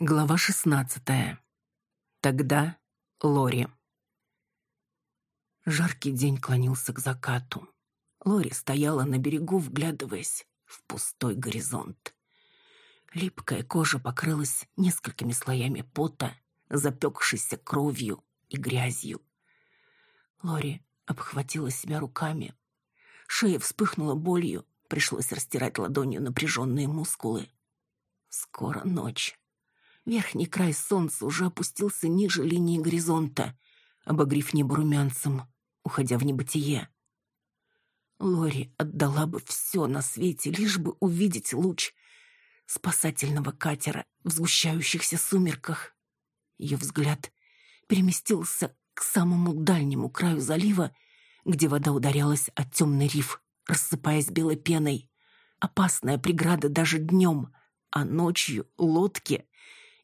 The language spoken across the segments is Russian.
Глава шестнадцатая. Тогда Лори. Жаркий день клонился к закату. Лори стояла на берегу, вглядываясь в пустой горизонт. Липкая кожа покрылась несколькими слоями пота, запекшейся кровью и грязью. Лори обхватила себя руками. Шея вспыхнула болью, пришлось растирать ладонью напряженные мускулы. Скоро ночь. Верхний край солнца уже опустился ниже линии горизонта, обогрев небо румянцем, уходя в небытие. Лори отдала бы все на свете, лишь бы увидеть луч спасательного катера в сгущающихся сумерках. Ее взгляд переместился к самому дальнему краю залива, где вода ударялась о темный риф, рассыпаясь белой пеной. Опасная преграда даже днем, а ночью лодки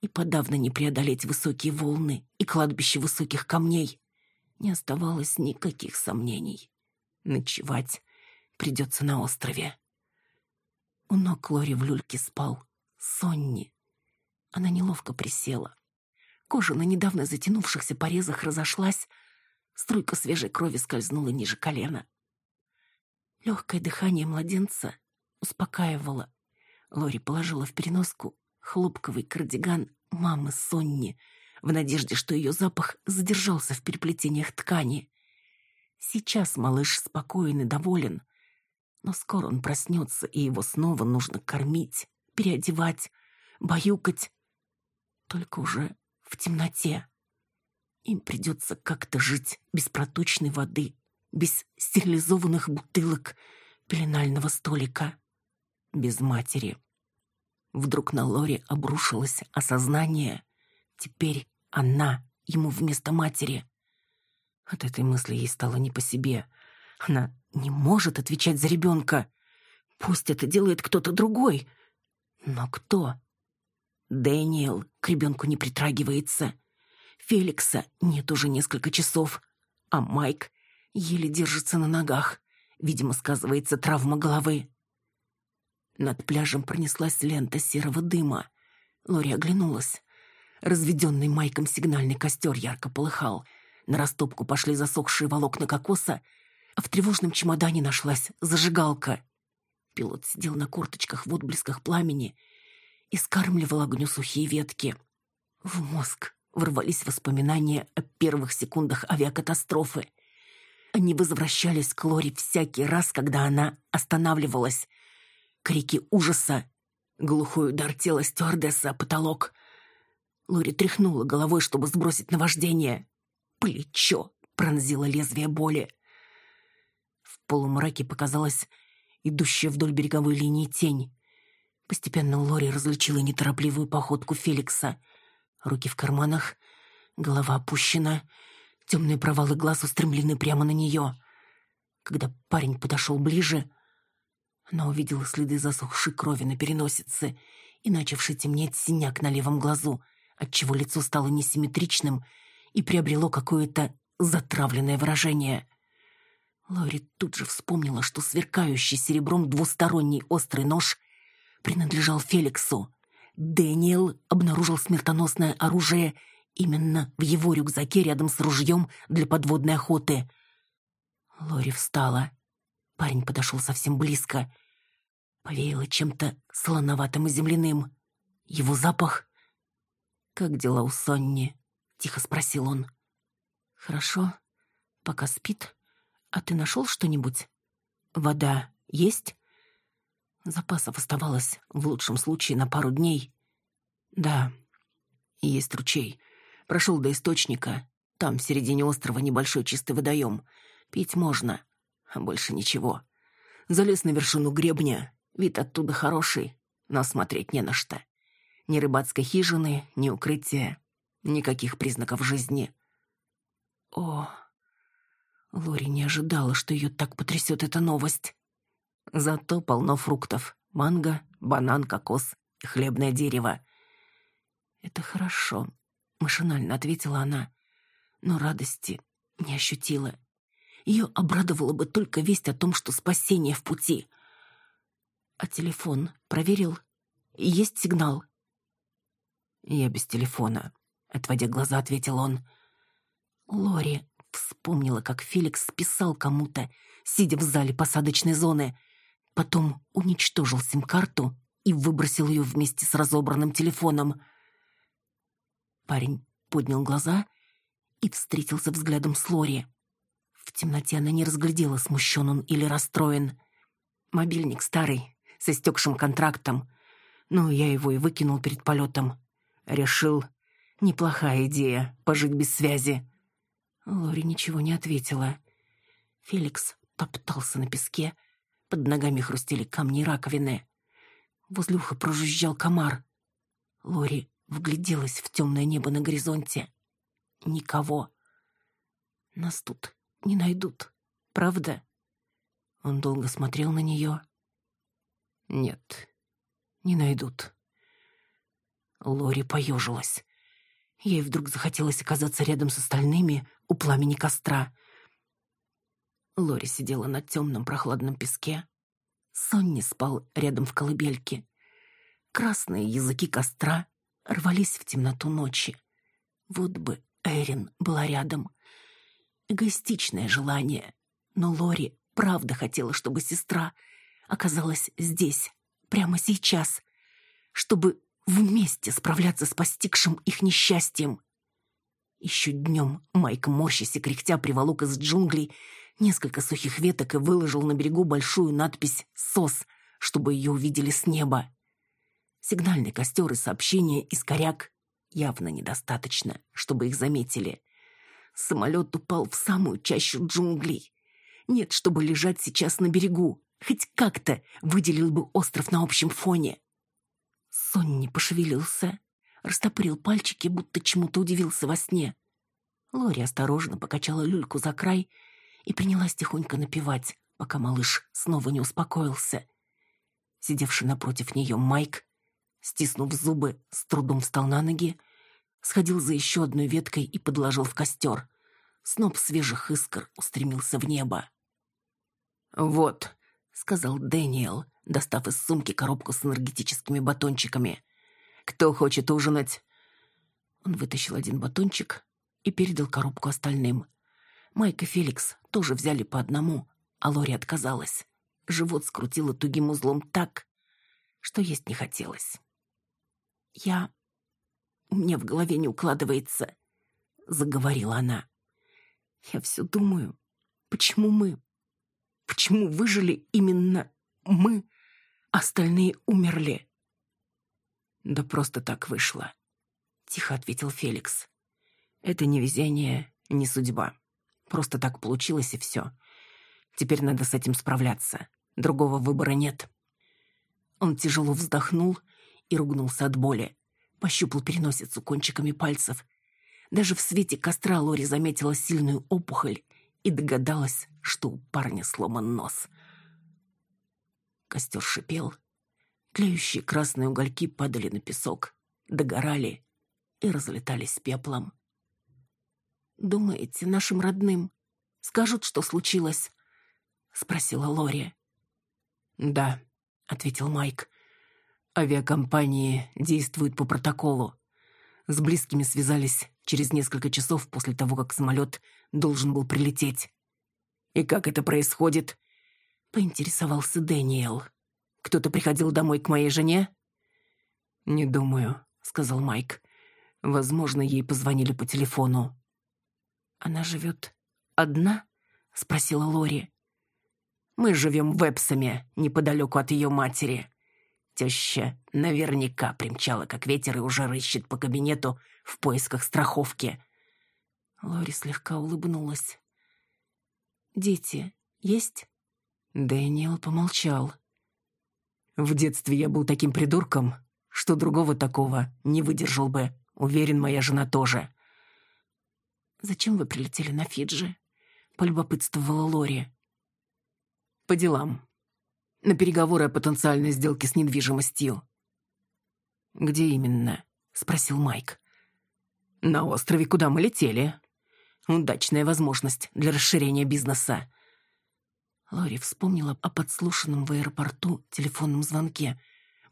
и подавно не преодолеть высокие волны и кладбище высоких камней. Не оставалось никаких сомнений. Ночевать придется на острове. У ног Лори в люльке спал Сонни. Она неловко присела. Кожа на недавно затянувшихся порезах разошлась, струйка свежей крови скользнула ниже колена. Легкое дыхание младенца успокаивало. Лори положила в переноску хлопковый кардиган мамы Сонни, в надежде, что ее запах задержался в переплетениях ткани. Сейчас малыш спокоен и доволен, но скоро он проснется, и его снова нужно кормить, переодевать, баюкать. Только уже в темноте. Им придется как-то жить без проточной воды, без стерилизованных бутылок, пеленального столика, без матери. Вдруг на Лори обрушилось осознание. Теперь она ему вместо матери. От этой мысли ей стало не по себе. Она не может отвечать за ребенка. Пусть это делает кто-то другой. Но кто? Дэниел к ребенку не притрагивается. Феликса нет уже несколько часов. А Майк еле держится на ногах. Видимо, сказывается травма головы. Над пляжем пронеслась лента серого дыма. Лори оглянулась. Разведенный майком сигнальный костер ярко полыхал. На растопку пошли засохшие волокна кокоса, а в тревожном чемодане нашлась зажигалка. Пилот сидел на корточках в отблесках пламени и скармливал огню сухие ветки. В мозг ворвались воспоминания о первых секундах авиакатастрофы. Они возвращались к Лори всякий раз, когда она останавливалась, крики ужаса, глухой удар тела стюардесса о потолок. Лори тряхнула головой, чтобы сбросить наваждение. Плечо пронзило лезвие боли. В полумраке показалась идущая вдоль береговой линии тень. Постепенно Лори различила неторопливую походку Феликса. Руки в карманах, голова опущена, темные провалы глаз устремлены прямо на нее. Когда парень подошел ближе, она увидела следы засохшей крови на переносице и начавший темнеть синяк на левом глазу, отчего лицо стало несимметричным и приобрело какое-то затравленное выражение. Лори тут же вспомнила, что сверкающий серебром двусторонний острый нож принадлежал Феликсу. Дэниел обнаружил смертоносное оружие именно в его рюкзаке рядом с ружьем для подводной охоты. Лори встала. Парень подошел совсем близко. Повеяло чем-то слоноватым и земляным. Его запах... «Как дела у Сонни?» — тихо спросил он. «Хорошо. Пока спит. А ты нашел что-нибудь? Вода есть?» Запасов оставалось, в лучшем случае, на пару дней. «Да, есть ручей. Прошел до источника. Там, в середине острова, небольшой чистый водоем. Пить можно больше ничего. Залез на вершину гребня, вид оттуда хороший, но смотреть не на что. Ни рыбацкой хижины, ни укрытия, никаких признаков жизни. О, Лори не ожидала, что ее так потрясет эта новость. Зато полно фруктов. Манго, банан, кокос хлебное дерево. «Это хорошо», — машинально ответила она, но радости не ощутила. Ее обрадовала бы только весть о том, что спасение в пути. А телефон проверил? Есть сигнал? «Я без телефона», — отводя глаза, ответил он. Лори вспомнила, как Феликс списал кому-то, сидя в зале посадочной зоны. Потом уничтожил сим-карту и выбросил ее вместе с разобранным телефоном. Парень поднял глаза и встретился взглядом с Лори. В темноте она не разглядела, смущен он или расстроен. Мобильник старый, с истекшим контрактом. Но я его и выкинул перед полетом. Решил, неплохая идея, пожить без связи. Лори ничего не ответила. Феликс топтался на песке, под ногами хрустели камни и раковины. Возле уха прожужжал комар. Лори вгляделась в темное небо на горизонте. Никого. Нас тут не найдут, правда? Он долго смотрел на нее. Нет, не найдут. Лори поежилась. Ей вдруг захотелось оказаться рядом с остальными у пламени костра. Лори сидела на темном прохладном песке. Сонни спал рядом в колыбельке. Красные языки костра рвались в темноту ночи. Вот бы Эрин была рядом. Эгоистичное желание. Но Лори правда хотела, чтобы сестра оказалась здесь, прямо сейчас, чтобы вместе справляться с постигшим их несчастьем. Еще днем Майк, морщась и кряхтя, приволок из джунглей несколько сухих веток и выложил на берегу большую надпись «СОС», чтобы ее увидели с неба. Сигнальный костер и сообщения из коряк явно недостаточно, чтобы их заметили. Самолет упал в самую чащу джунглей. Нет, чтобы лежать сейчас на берегу. Хоть как-то выделил бы остров на общем фоне. Сонни пошевелился, растопырил пальчики, будто чему-то удивился во сне. Лори осторожно покачала люльку за край и принялась тихонько напевать, пока малыш снова не успокоился. Сидевший напротив нее Майк, стиснув зубы, с трудом встал на ноги, сходил за еще одной веткой и подложил в костер. Сноп свежих искр устремился в небо. «Вот», — сказал Дэниел, достав из сумки коробку с энергетическими батончиками. «Кто хочет ужинать?» Он вытащил один батончик и передал коробку остальным. Майк и Феликс тоже взяли по одному, а Лори отказалась. Живот скрутило тугим узлом так, что есть не хотелось. «Я... у меня в голове не укладывается», — заговорила она. «Я все думаю, почему мы... Почему выжили именно мы?» Остальные умерли. Да просто так вышло, тихо ответил Феликс. Это не везение, не судьба. Просто так получилось и все. Теперь надо с этим справляться. Другого выбора нет. Он тяжело вздохнул и ругнулся от боли. Пощупал переносицу кончиками пальцев. Даже в свете костра Лори заметила сильную опухоль и догадалась, что у парня сломан нос. Костер шипел. Тлеющие красные угольки падали на песок, догорали и разлетались пеплом. «Думаете, нашим родным скажут, что случилось?» — спросила Лори. «Да», — ответил Майк. «Авиакомпании действуют по протоколу. С близкими связались через несколько часов после того, как самолет должен был прилететь. И как это происходит, поинтересовался Дэниел. «Кто-то приходил домой к моей жене?» «Не думаю», — сказал Майк. «Возможно, ей позвонили по телефону». «Она живет одна?» — спросила Лори. «Мы живем в Эпсоме, неподалеку от ее матери». Теща наверняка примчала, как ветер, и уже рыщет по кабинету в поисках страховки. Лори слегка улыбнулась. «Дети есть?» Дэниел помолчал. «В детстве я был таким придурком, что другого такого не выдержал бы. Уверен, моя жена тоже». «Зачем вы прилетели на Фиджи?» — полюбопытствовала Лори. «По делам. На переговоры о потенциальной сделке с недвижимостью». «Где именно?» — спросил Майк. «На острове, куда мы летели. Удачная возможность для расширения бизнеса. Лори вспомнила о подслушанном в аэропорту телефонном звонке,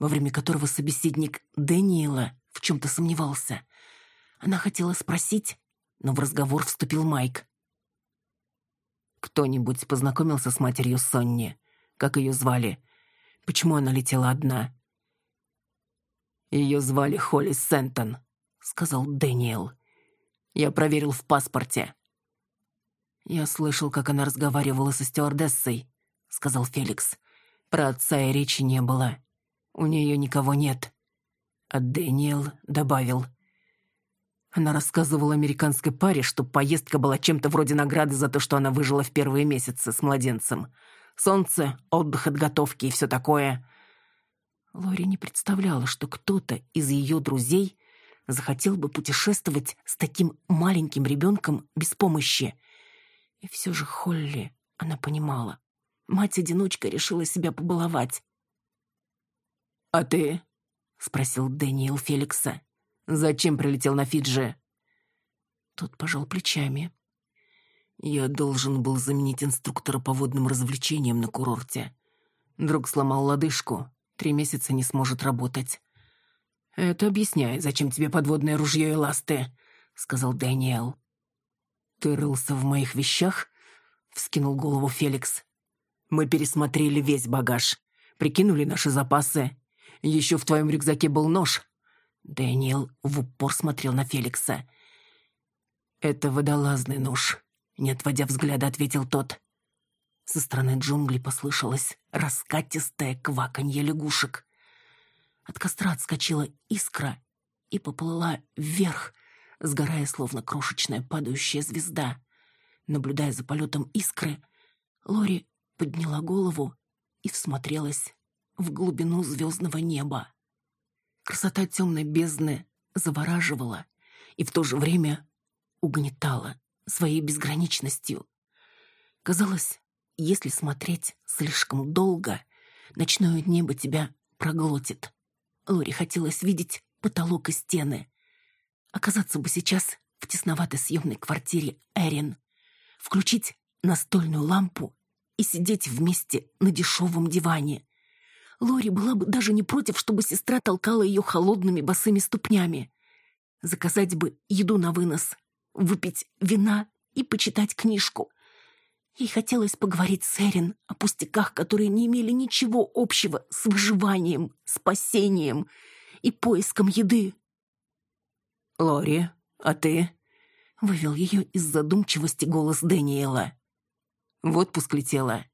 во время которого собеседник Дэниела в чем-то сомневался. Она хотела спросить, но в разговор вступил Майк. «Кто-нибудь познакомился с матерью Сонни? Как ее звали? Почему она летела одна?» «Ее звали Холли Сентон», — сказал Дэниел. «Я проверил в паспорте». «Я слышал, как она разговаривала со стюардессой», — сказал Феликс. «Про отца и речи не было. У нее никого нет». А Дэниел добавил. Она рассказывала американской паре, что поездка была чем-то вроде награды за то, что она выжила в первые месяцы с младенцем. Солнце, отдых от готовки и все такое. Лори не представляла, что кто-то из ее друзей захотел бы путешествовать с таким маленьким ребенком без помощи. И все же Холли, она понимала. Мать-одиночка решила себя побаловать. «А ты?» — спросил Дэниел Феликса. «Зачем прилетел на Фиджи?» Тот пожал плечами. «Я должен был заменить инструктора по водным развлечениям на курорте. Друг сломал лодыжку, три месяца не сможет работать». «Это объясняет, зачем тебе подводное ружье и ласты», — сказал Дэниел. «Ты рылся в моих вещах?» — вскинул голову Феликс. «Мы пересмотрели весь багаж, прикинули наши запасы. Еще в твоем рюкзаке был нож». Дэниел в упор смотрел на Феликса. «Это водолазный нож», — не отводя взгляда, ответил тот. Со стороны джунглей послышалось раскатистое кваканье лягушек. От костра отскочила искра и поплыла вверх, сгорая, словно крошечная падающая звезда. Наблюдая за полетом искры, Лори подняла голову и всмотрелась в глубину звездного неба. Красота темной бездны завораживала и в то же время угнетала своей безграничностью. Казалось, если смотреть слишком долго, ночное небо тебя проглотит. Лори хотелось видеть потолок и стены. Оказаться бы сейчас в тесноватой съемной квартире Эрин, включить настольную лампу и сидеть вместе на дешевом диване. Лори была бы даже не против, чтобы сестра толкала ее холодными босыми ступнями. Заказать бы еду на вынос, выпить вина и почитать книжку. Ей хотелось поговорить с Эрин о пустяках, которые не имели ничего общего с выживанием, спасением и поиском еды. «Лори, а ты?» — вывел ее из задумчивости голос Дэниела. «В отпуск летела?»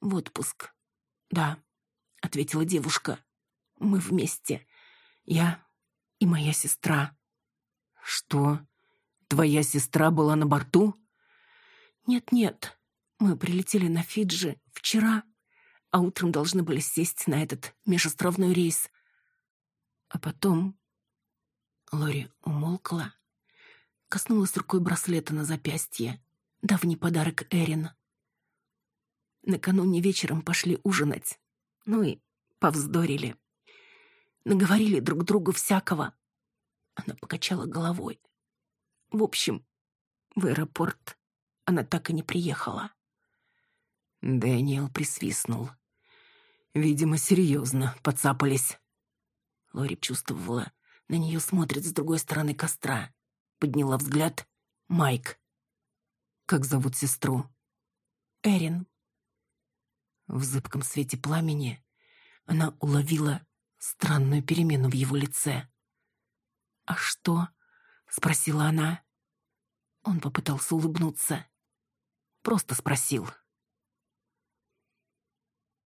«В отпуск, да», — ответила девушка. «Мы вместе. Я и моя сестра». «Что? Твоя сестра была на борту?» «Нет-нет, мы прилетели на Фиджи вчера, а утром должны были сесть на этот межостровной рейс. А потом...» Лори умолкла, коснулась рукой браслета на запястье, давний подарок Эрин. Накануне вечером пошли ужинать, ну и повздорили. Наговорили друг другу всякого. Она покачала головой. В общем, в аэропорт она так и не приехала. Дэниел присвистнул. Видимо, серьезно подцапались. Лори чувствовала, на нее смотрит с другой стороны костра. Подняла взгляд. Майк. Как зовут сестру? Эрин. В зыбком свете пламени она уловила странную перемену в его лице. «А что?» — спросила она. Он попытался улыбнуться. Просто спросил.